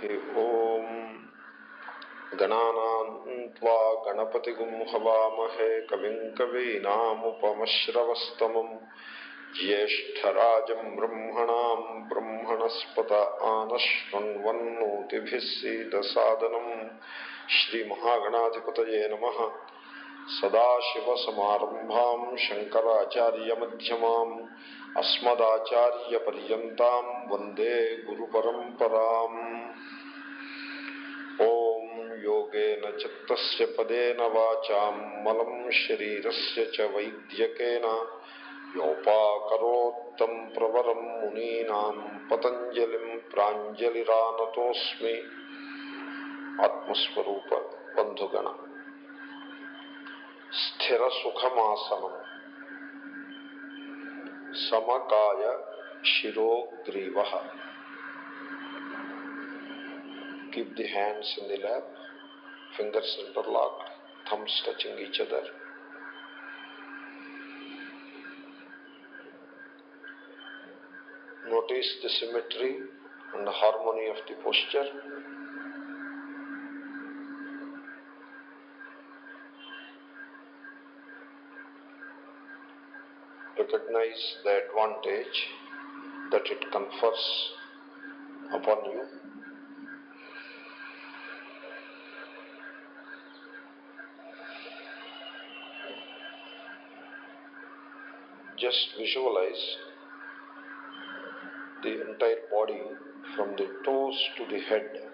ॐ गणानां त्वा गणपतिगुं हवामहे, कविं कवीनामुपमश्रवस्तमम् ज्येष्ठराजं ब्रह्मणां ब्रह्मणस्पत आनशृण्वन्नोतिभिः सीदसादनम् श्रीमहागणाधिपतये नमः। सदाशिवसमारम्भां शङ्कराचार्यमध्यमाम्, अस्मदाचार्यपर्यन्तां वंदे गुरुपरम्पराम्। योगेन चित्तस्य पदेन वाचा मलम शरीर च वैद्यकेन। योपाकोत्तम प्रवरं मुनीना पतंजलि प्राञ्जलिरानतोऽस्मि। आत्मस्वरूप बंधुगण స్థిర సుఖమాసనం సమకాయ శిరోగ్రీవ keep the hands in the fingers interlocked thumbs touching each other notice the symmetry and the harmony of the posture recognize the advantage that it confers upon you. Just visualize the entire body from the toes to the head.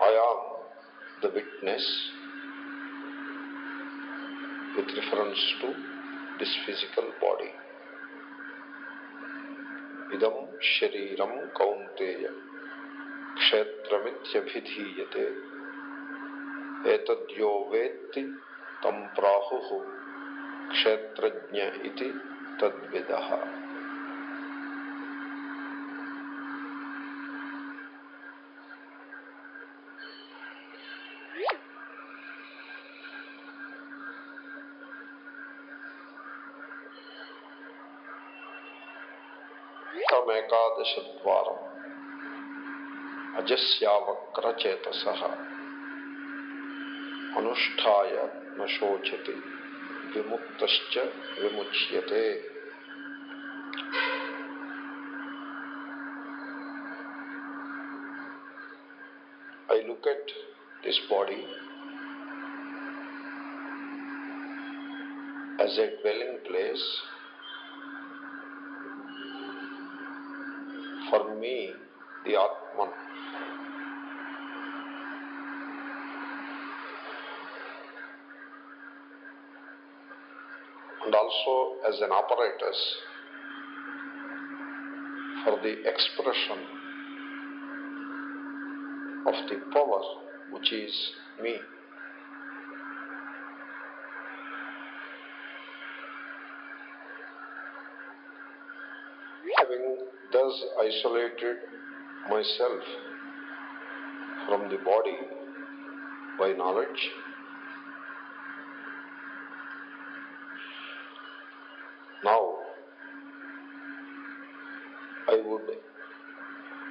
I am the witness with reference to this physical body. Idam shariram kaunteya kshetramityabhidhiyate etadyo vetti tam prahuhu kshetrajna iti tadvidaha. तम एकादश द्वार न शोचति विमुक्त विमुच्यते I look at this body as a dwelling place me, the Atman. And also as an apparatus for the expression of the power which is me. Thus isolated myself from the body by knowledge, now I would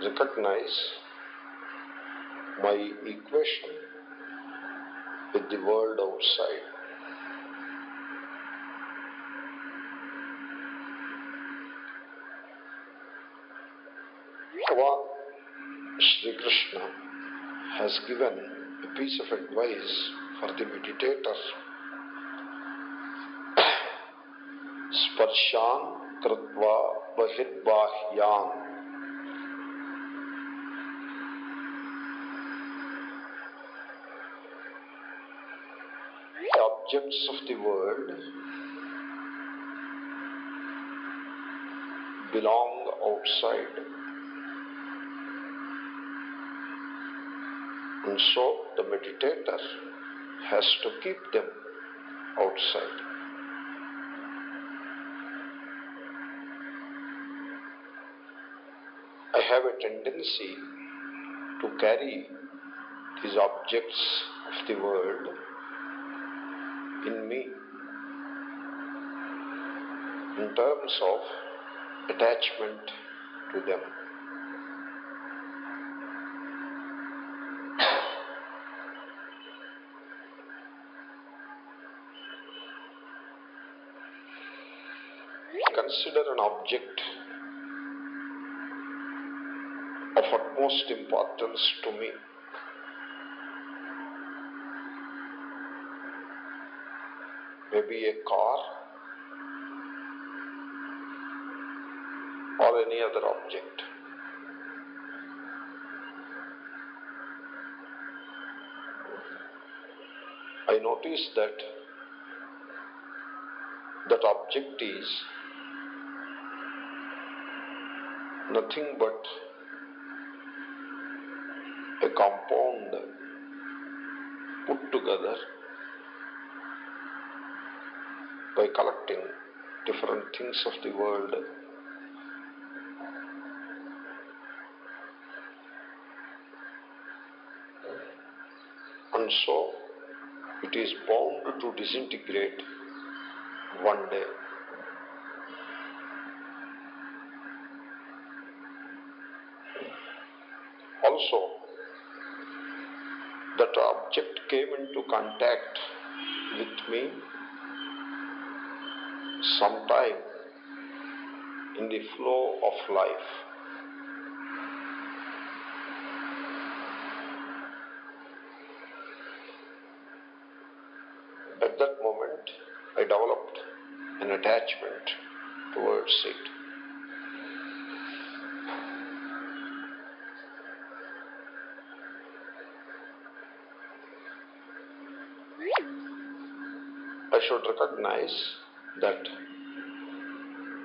recognize my equation with the world outside. Bhagavan Sri Krishna has given a piece of advice for the meditator स्पर्शान कृत्वा बहिर्बाह्यान objects of the world belong outside. And so the meditator has to keep them outside. I have a tendency to carry these objects of the world in me in terms of attachment to them. Consider an object of utmost importance to me. Maybe a car or any other object. I notice that that object is nothing but a compound put together by collecting different things of the world and so it is bound to disintegrate one day. Also, that object came into contact with me sometime in the flow of life. At that moment, I developed an attachment towards it. I should recognize that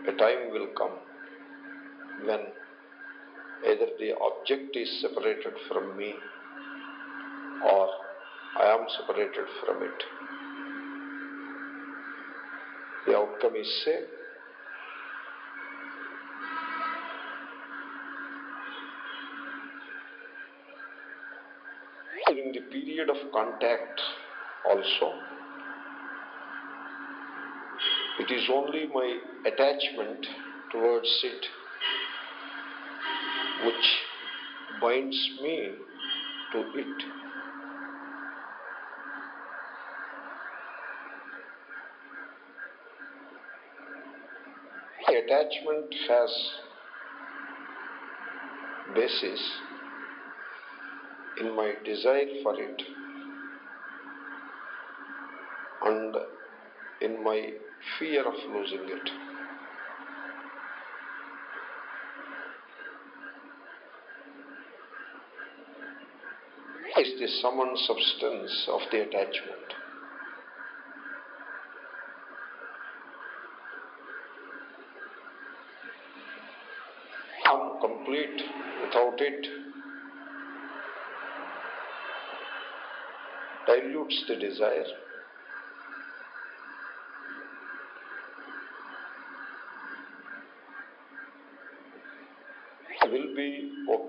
a time will come when either the object is separated from me or I am separated from it. The outcome is same. During the period of contact also, it is only my attachment towards it which binds me to it. The attachment has basis in my desire for it and in my fear of losing it. Is the sum and substance of the attachment. I'm complete without it. Dilutes the desire.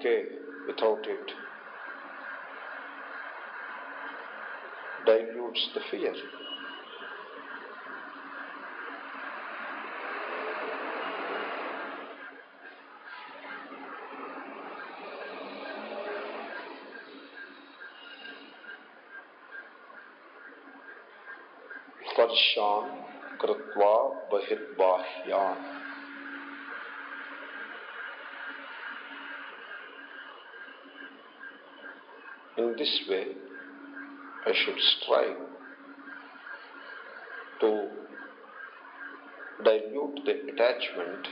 okay without it. Dilutes the fear. स्पर्शान कृत्वा बहिर्बाह्यान In this way, I should strive to dilute the attachment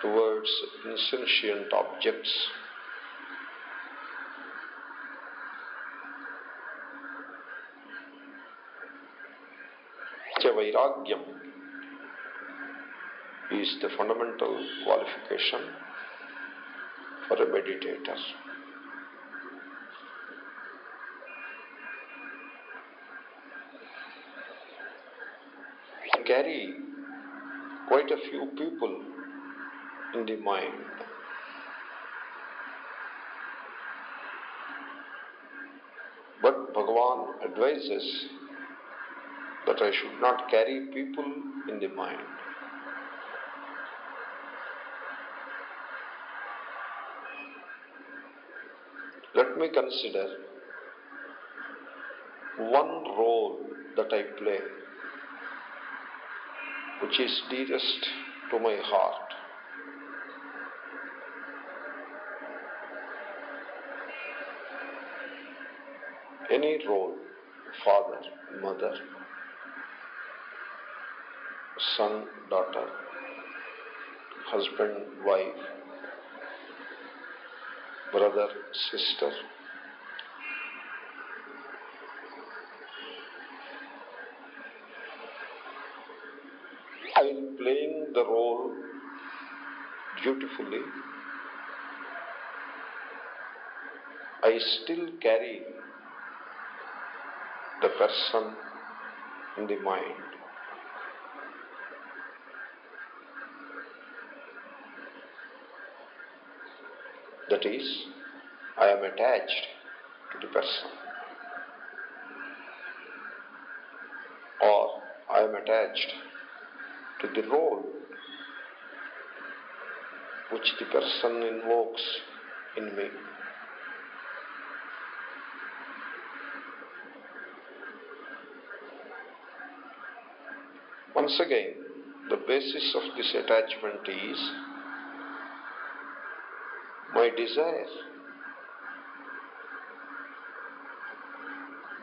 towards insentient objects. Vairagyam is the fundamental qualification for a meditator. Carry quite a few people in the mind. But Bhagavan advises that I should not carry people in the mind. Let me consider one role that I play which is dearest to my heart. Any role, father, mother, son, daughter, husband, wife, brother, sister, while playing the role beautifully, I still carry the person in the mind. That is, I am attached to the person. Or I am attached to the role which the person invokes in me. Once again, the basis of this attachment is my desire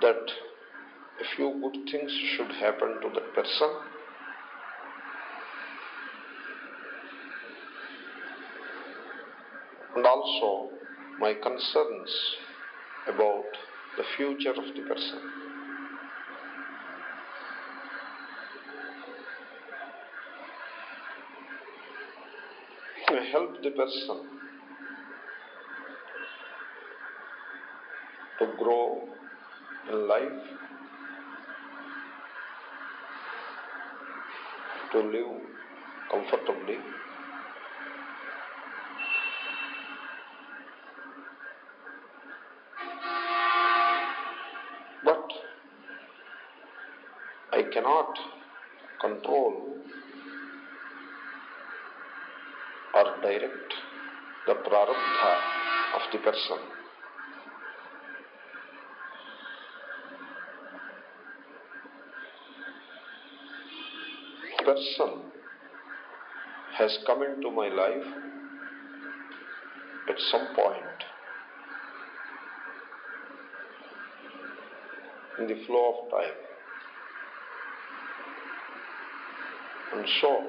that a few good things should happen to that person and also my concerns about the future of the person. I help the person to grow in life, to live comfortably. I cannot control or direct the prarabdha of the person. Person has come into my life at some point in the flow of time. And so,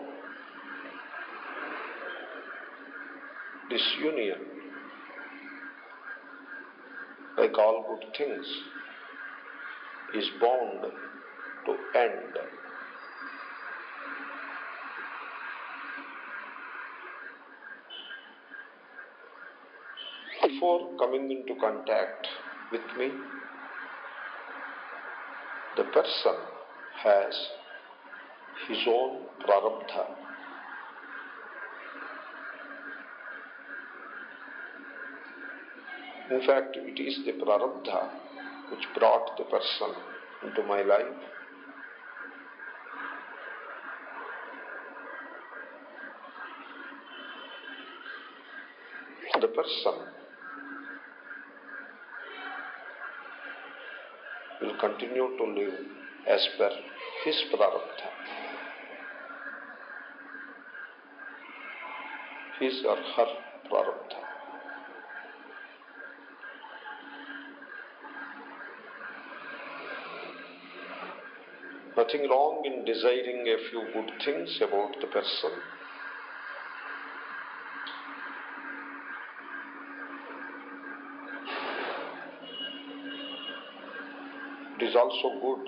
this union, like all good things, is bound to end. Before coming into contact with me, the person has his own prarabdha. In fact, it is the prarabdha which brought the person into my life. The person will continue to live as per his prarabdha. His or her prarabdha. Nothing wrong in desiring a few good things about the person. It is also good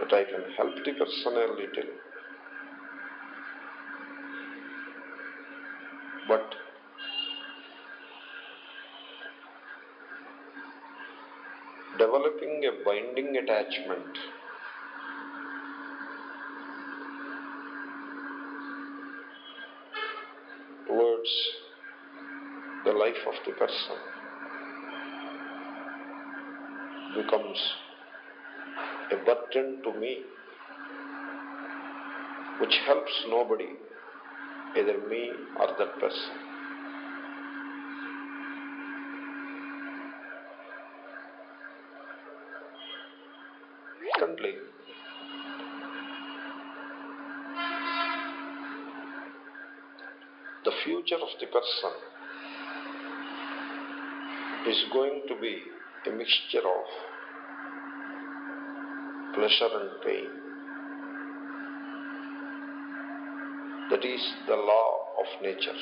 that I can help the person a little. But developing a binding attachment towards the life of the person becomes a burden to me which helps nobody, either me or that person. Secondly, the future of the person is going to be a mixture of pleasure and pain. That is the law of nature.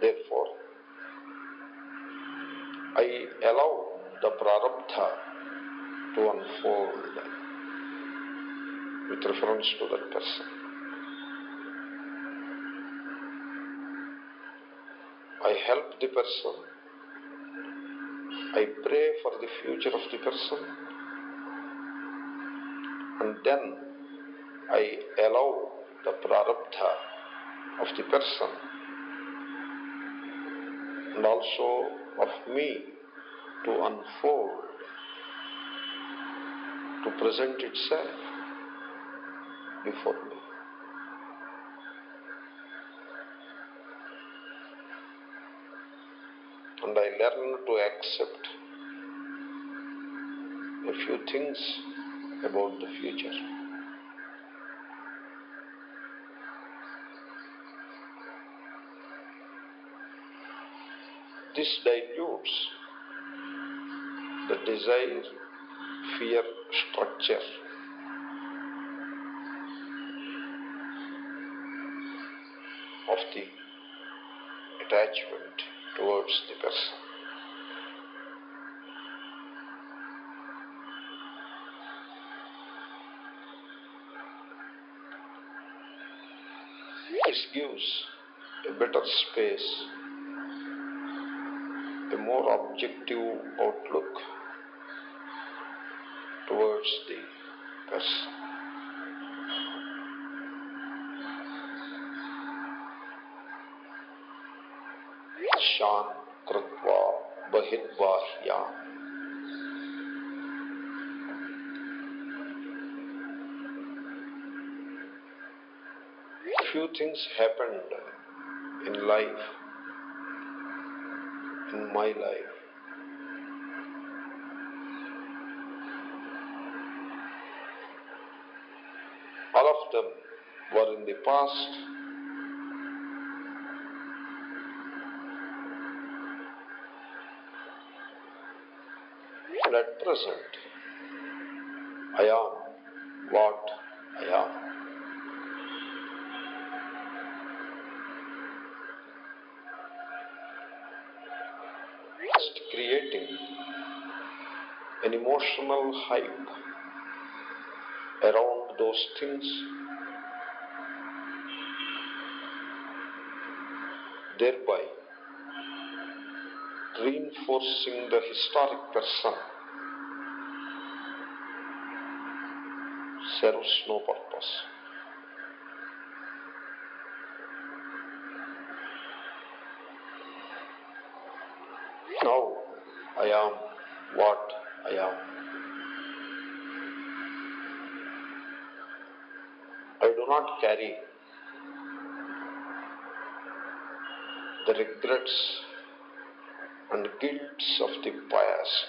Therefore, I allow the prarabdha to unfold with reference to that person. I help the person. I pray for the future of the person. And then I allow the prarabdha of the person and also of me to unfold, to present itself before me. And I learn to accept a few things about the future. This dilutes the desire fear structure of the attachment towards the person. This gives a better space, a more objective outlook towards the person. शान कृत्वा बहिर्बाह्या Few things happened in life, in my life. All of them were in the past present, I am what I am. Just creating an emotional hype around those things, thereby reinforcing the historic person serves no purpose. Now I am what I am. I do not carry the regrets and guilts of the past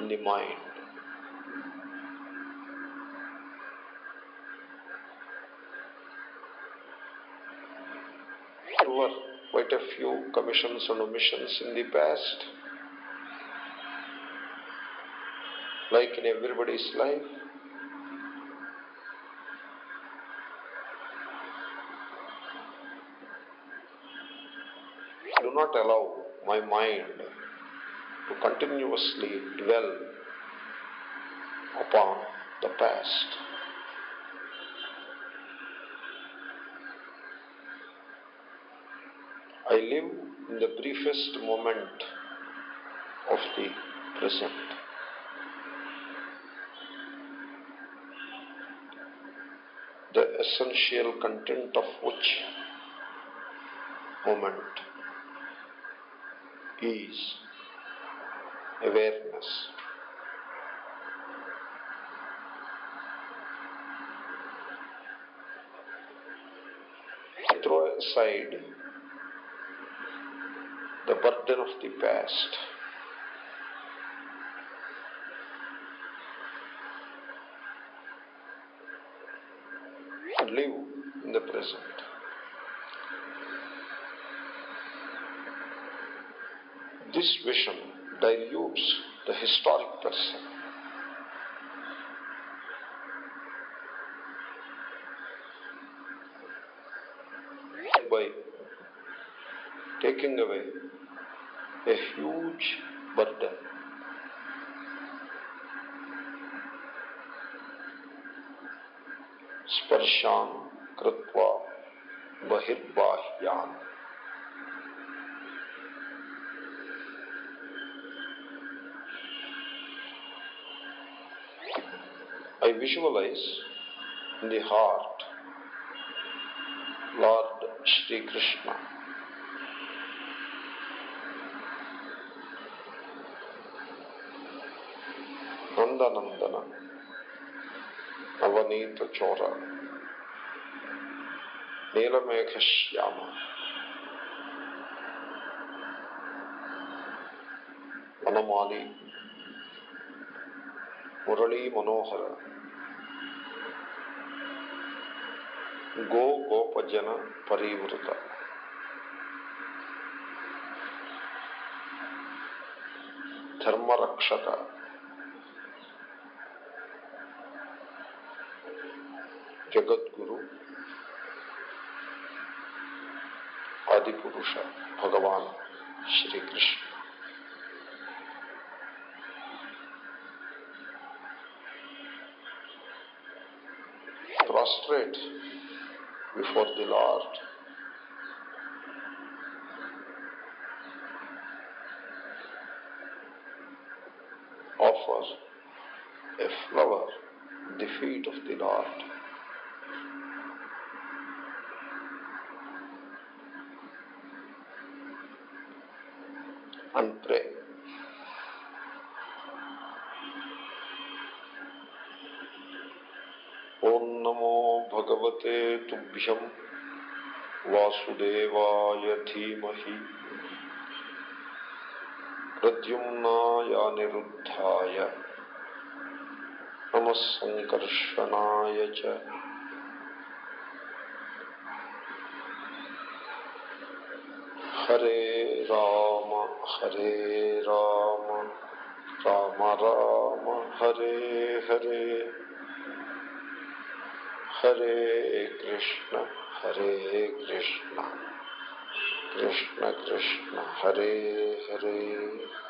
in the mind. were quite a few commissions and omissions in the past, like in everybody's life. Do not allow my mind to continuously dwell upon the past. Live in the briefest moment of the present. The essential content of which moment is awareness. Throw aside burden of the past. Live in the present. This vision dilutes the historic person. By taking away huge burden. Sparshan Krutva Bahirbahyan. I visualize in the heart Lord Sri Krishna. నందనందన నవనీత చోర నీలమేఘ శ్యామ వనమాలి మురళీ మనోహర go గోపజన పరివృత ధర్మరక్షక Jagadguru Adipurush Bhagwan Shrikrishna prostrate before the Lord वासुदेवाय धीमहि। प्रद्युम्नाय निरुद्धाय। नमः सङ्कर्षणाय च। हरे राम हरे राम राम राम, हरे हरे। हरे कृष्ण। हरे Krishna. Krishna Krishna Hare Hare.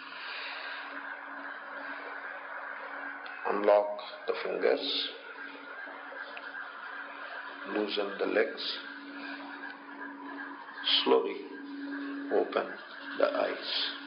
Unlock the fingers. Loosen the legs. Slowly open the eyes.